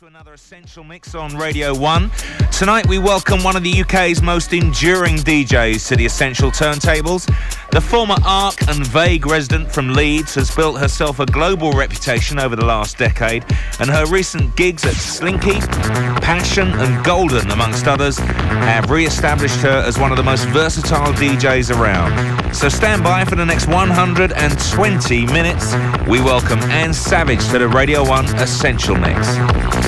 to another essential mix on Radio 1. Tonight we welcome one of the UK's most enduring DJs to the Essential Turntables. The former ARC and Vague resident from Leeds has built herself a global reputation over the last decade, and her recent gigs at Slinky, Passion, and Golden, amongst others, have re established her as one of the most versatile DJs around. So stand by for the next 120 minutes. We welcome Anne Savage to the Radio 1 Essential Mix.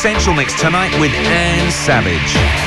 Essential Mix tonight with Anne Savage.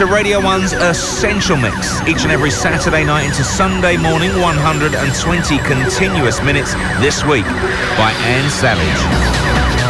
To Radio 1's Essential Mix each and every Saturday night into Sunday morning, 120 continuous minutes this week by Anne Savage.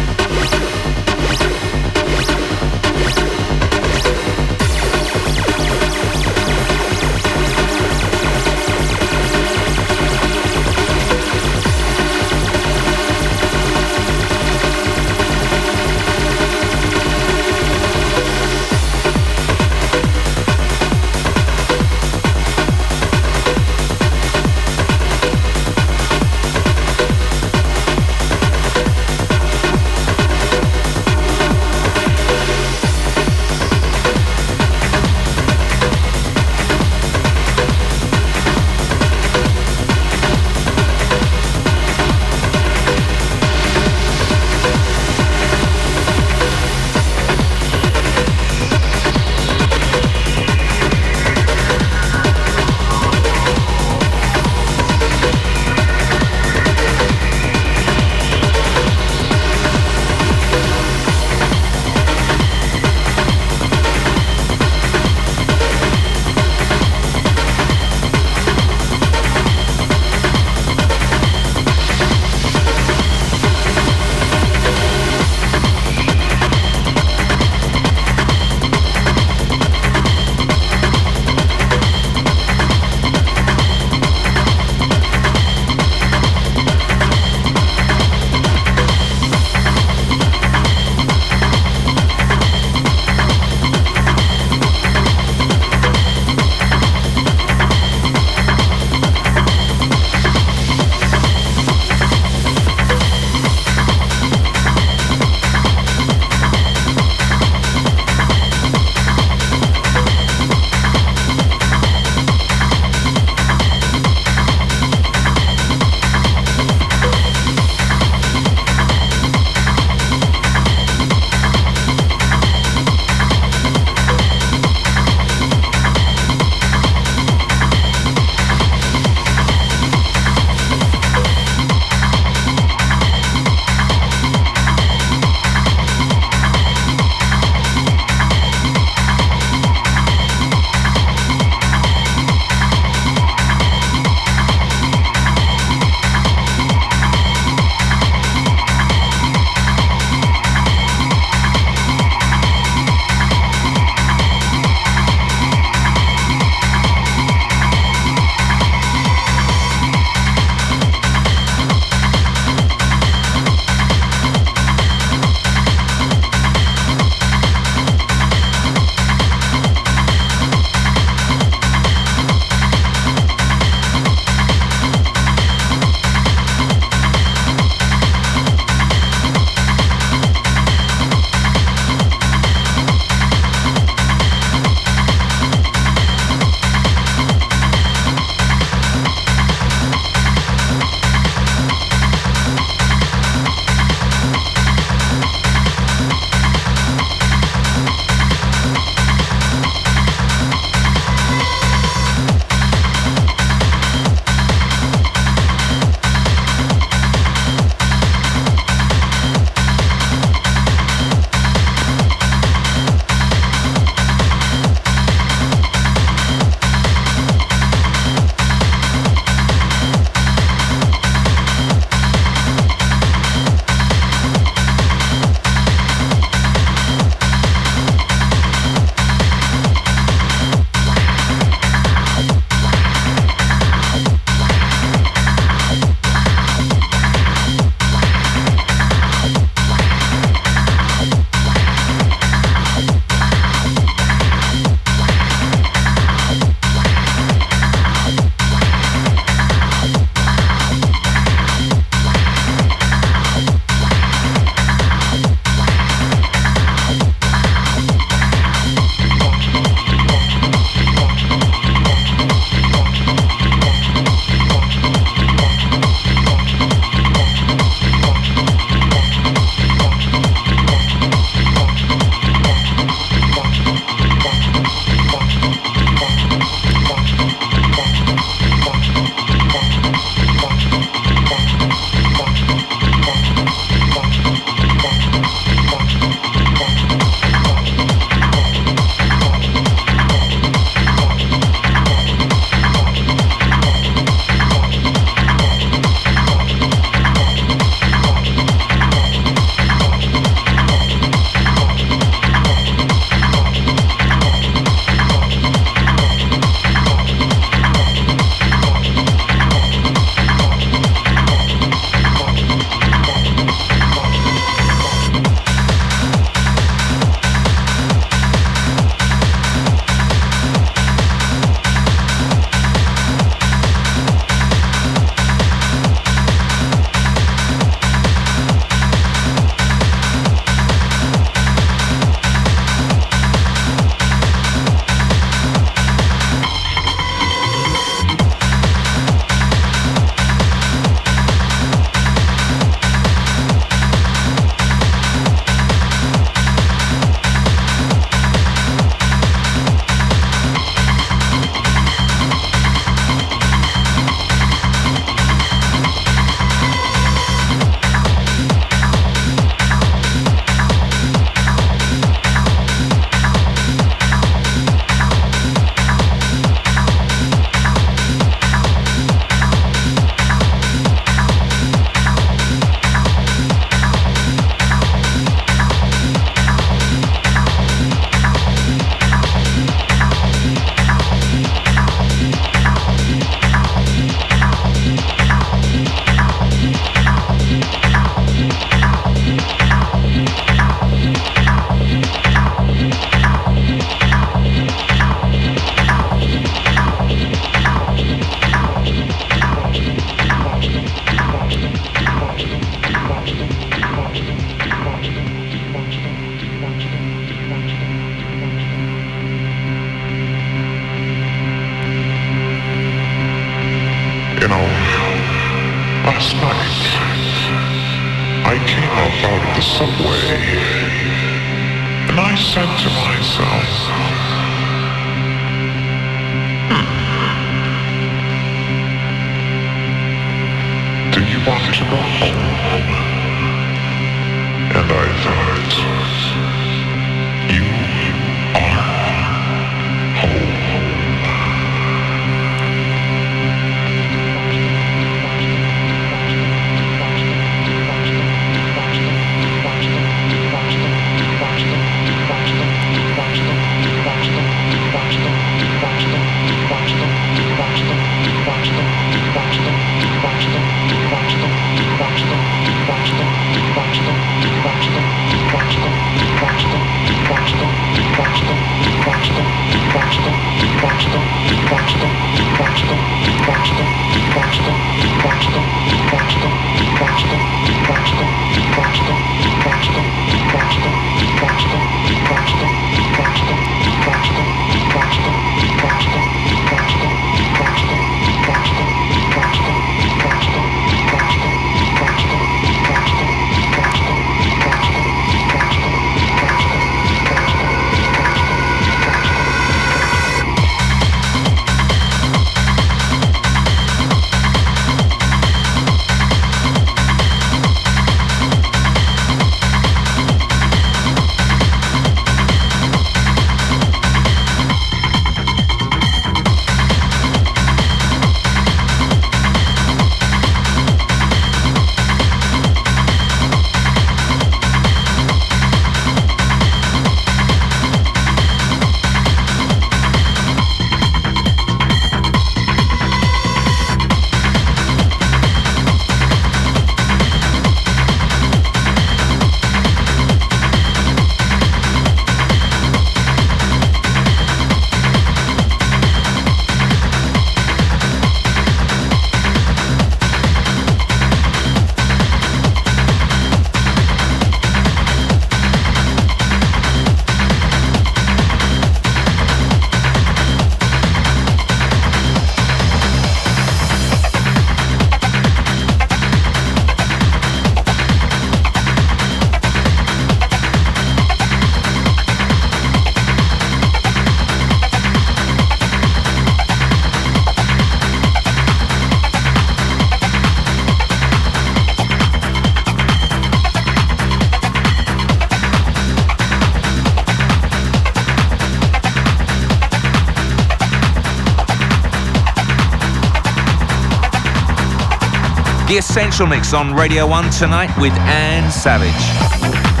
The Essential Mix on Radio 1 tonight with Anne Savage.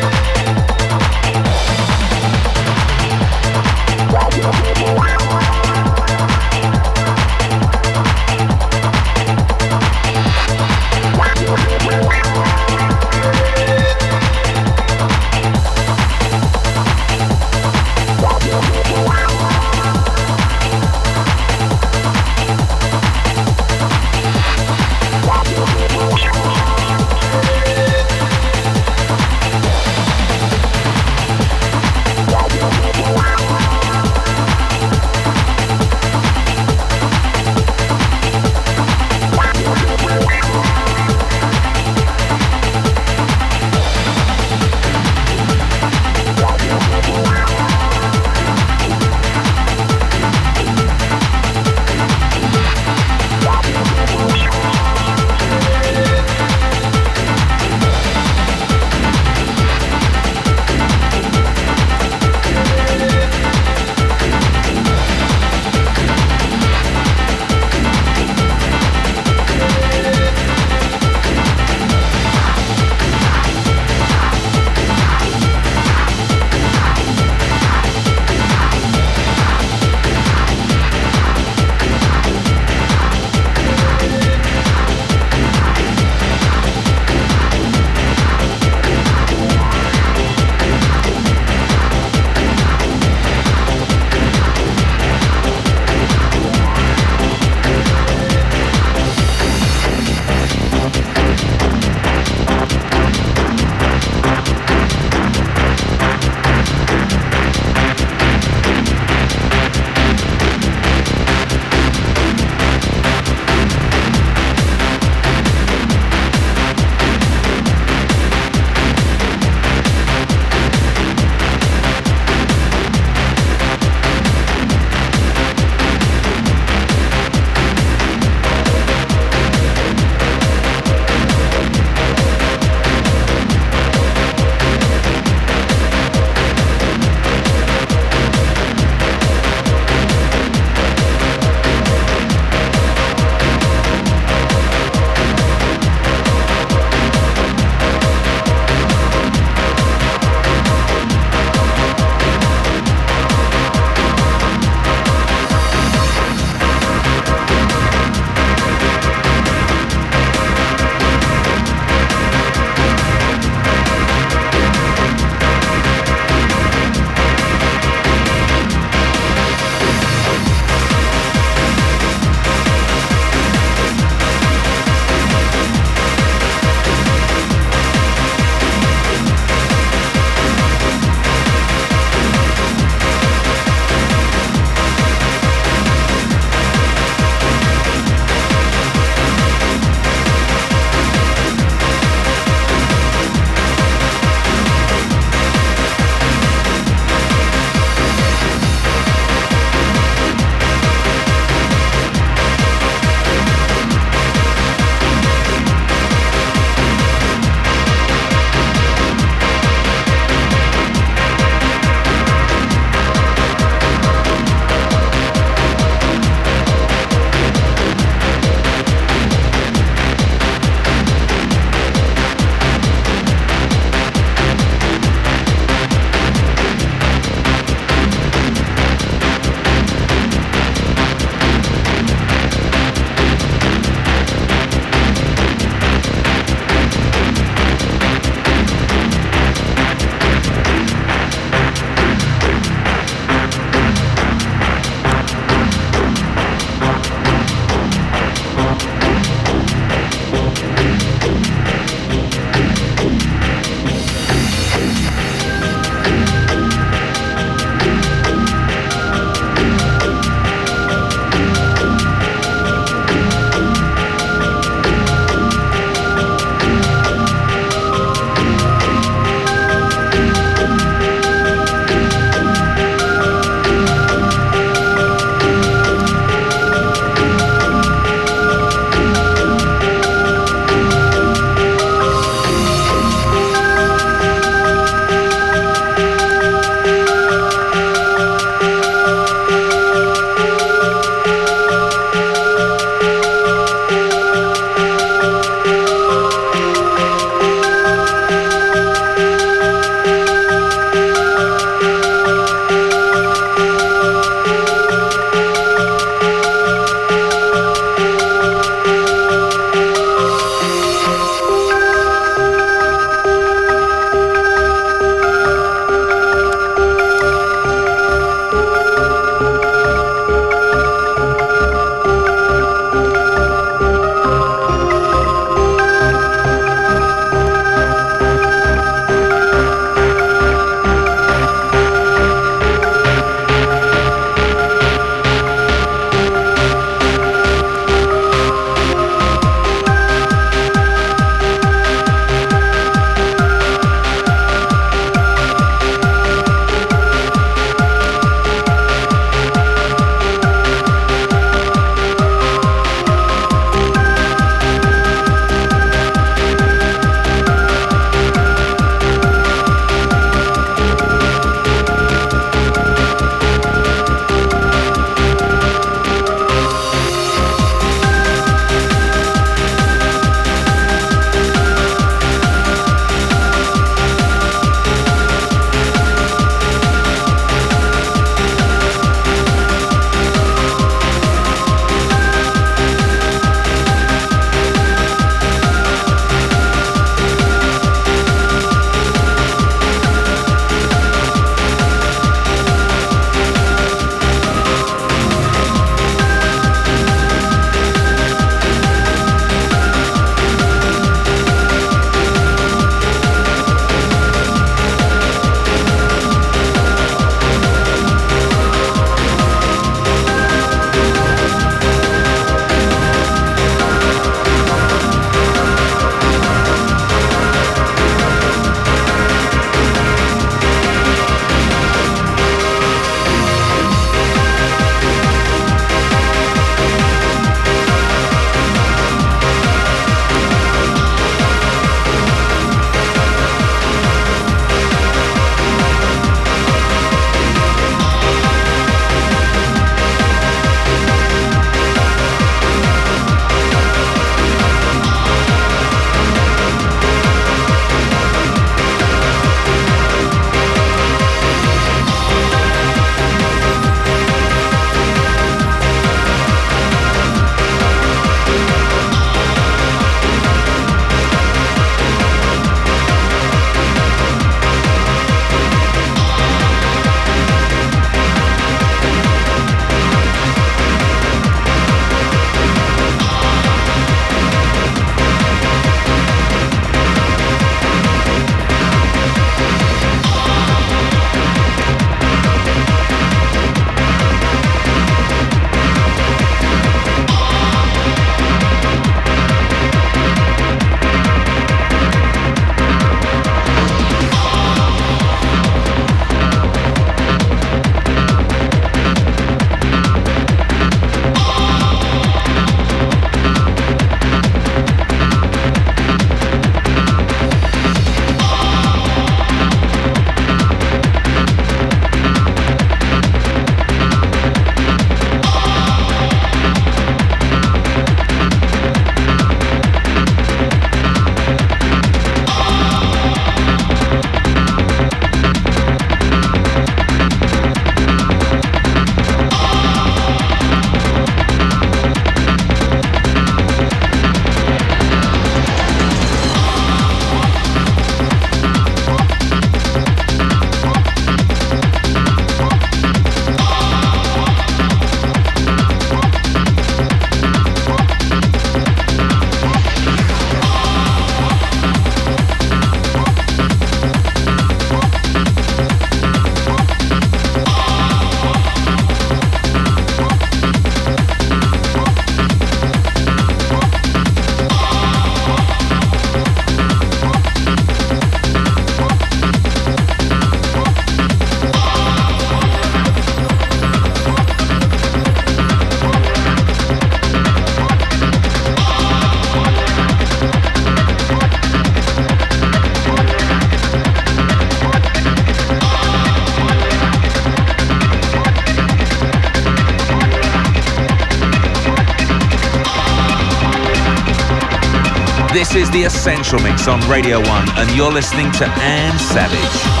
The Essential Mix on Radio 1, and you're listening to Anne Savage.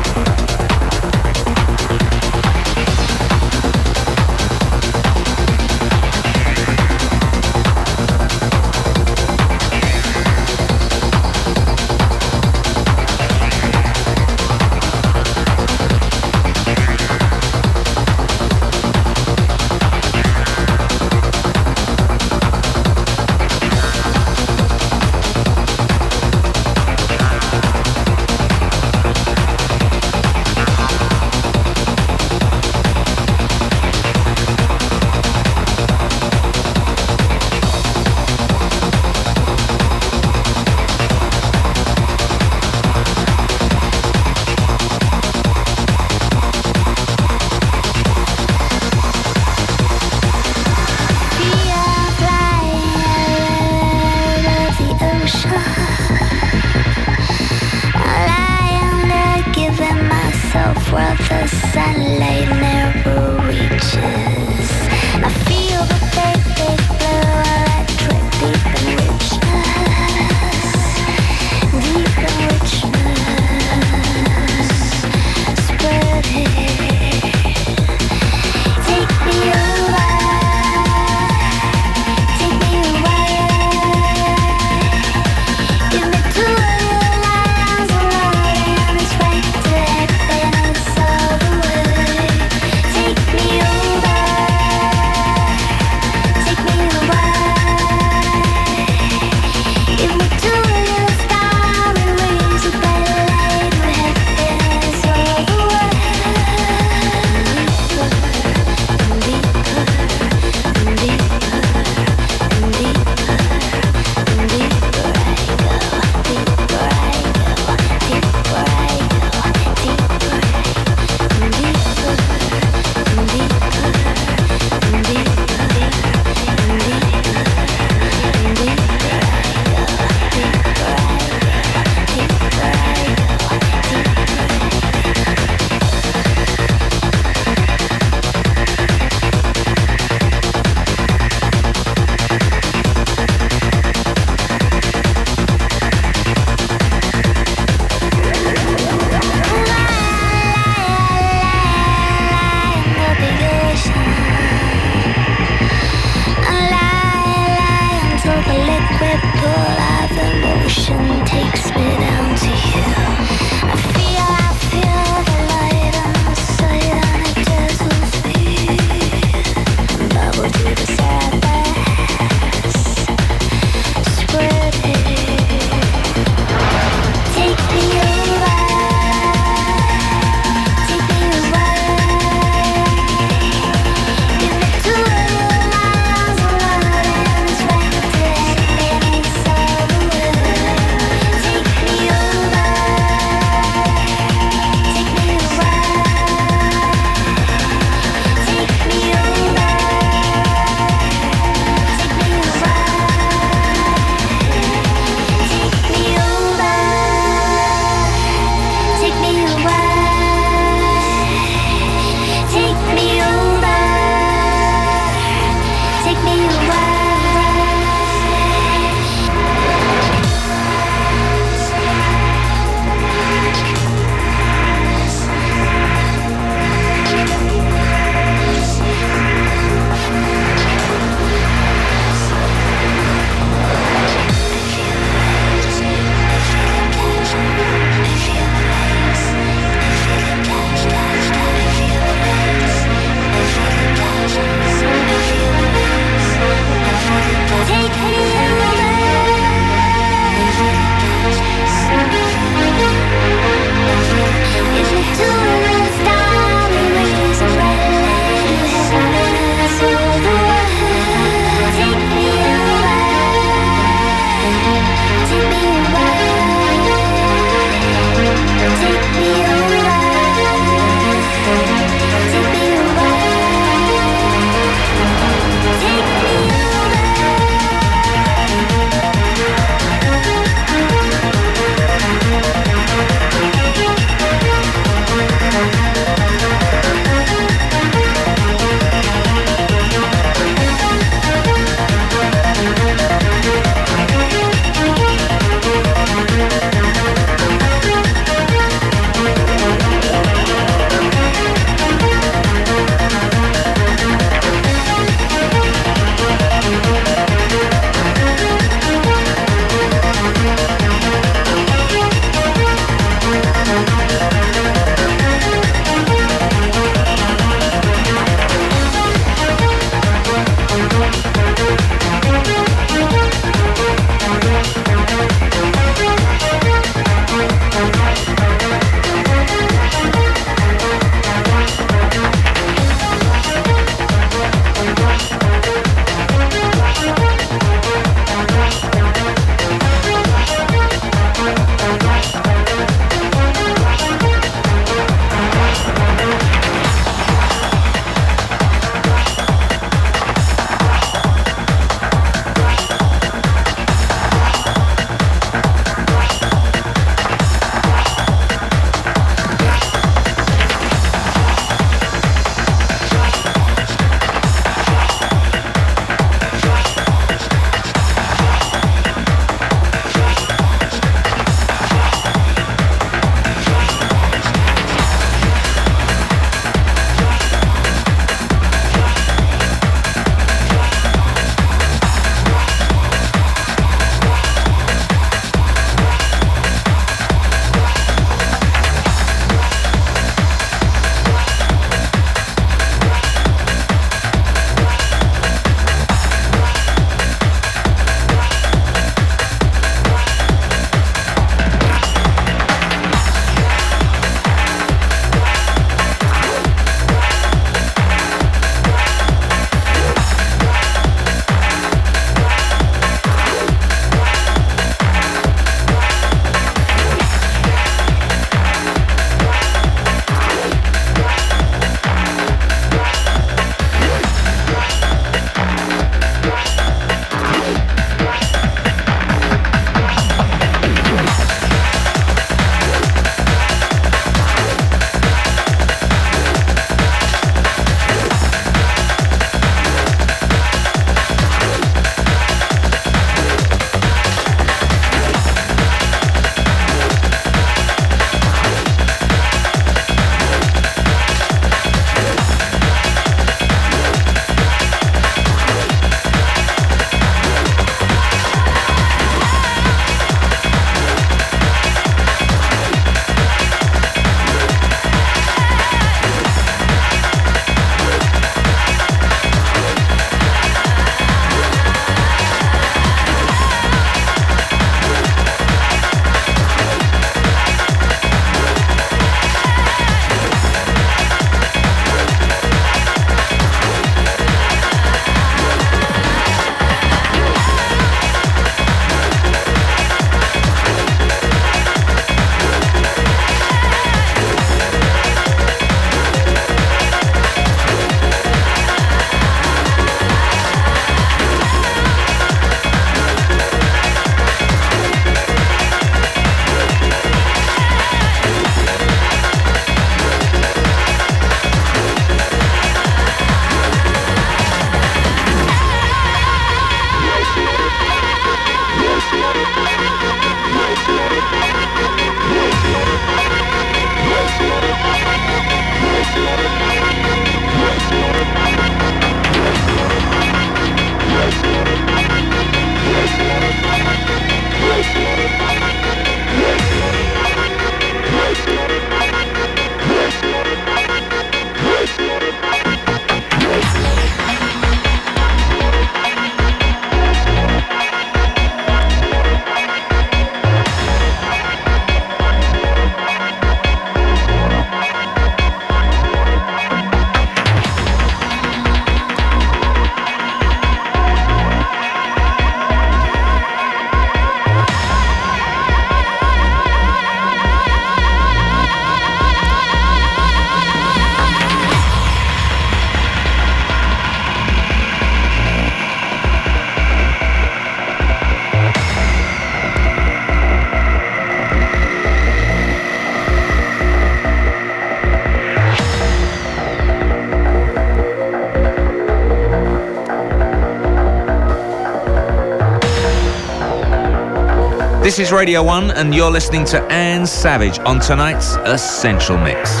This is Radio 1, and you're listening to Anne Savage on tonight's Essential Mix.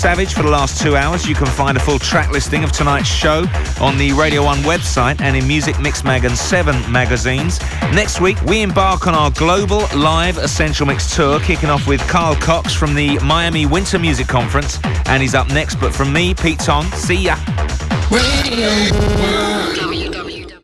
Savage for the last two hours. You can find a full track listing of tonight's show on the Radio 1 website and in Music Mixmag and 7 magazines. Next week, we embark on our global live Essential Mix tour, kicking off with Carl Cox from the Miami Winter Music Conference. And he's up next. But from me, Pete Tong, see ya. Radio